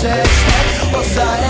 chest. What's that?